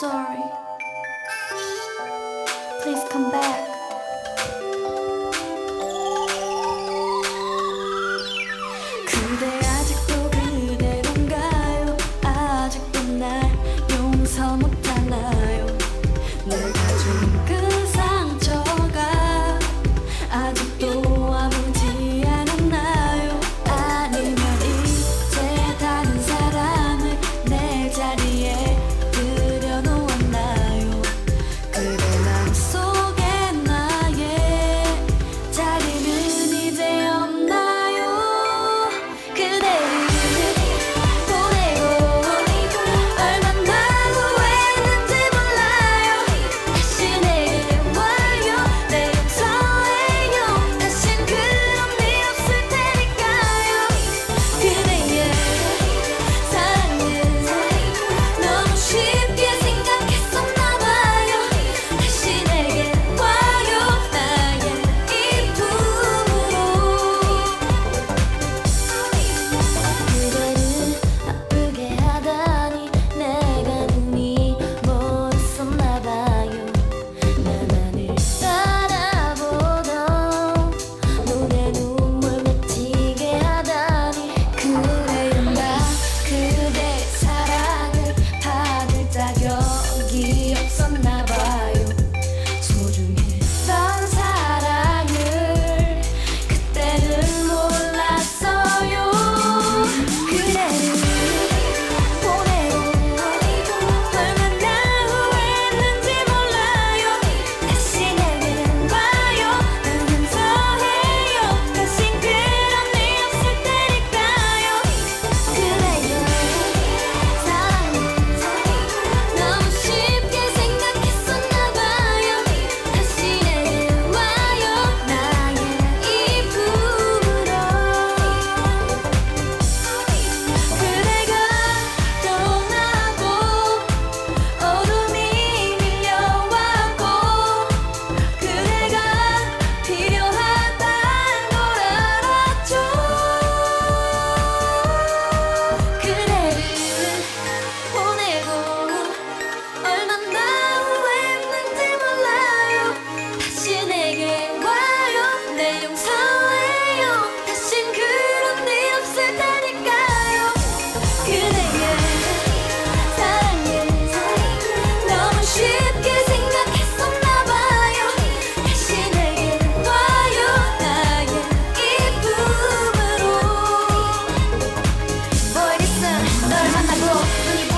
sorry. Please come back. I will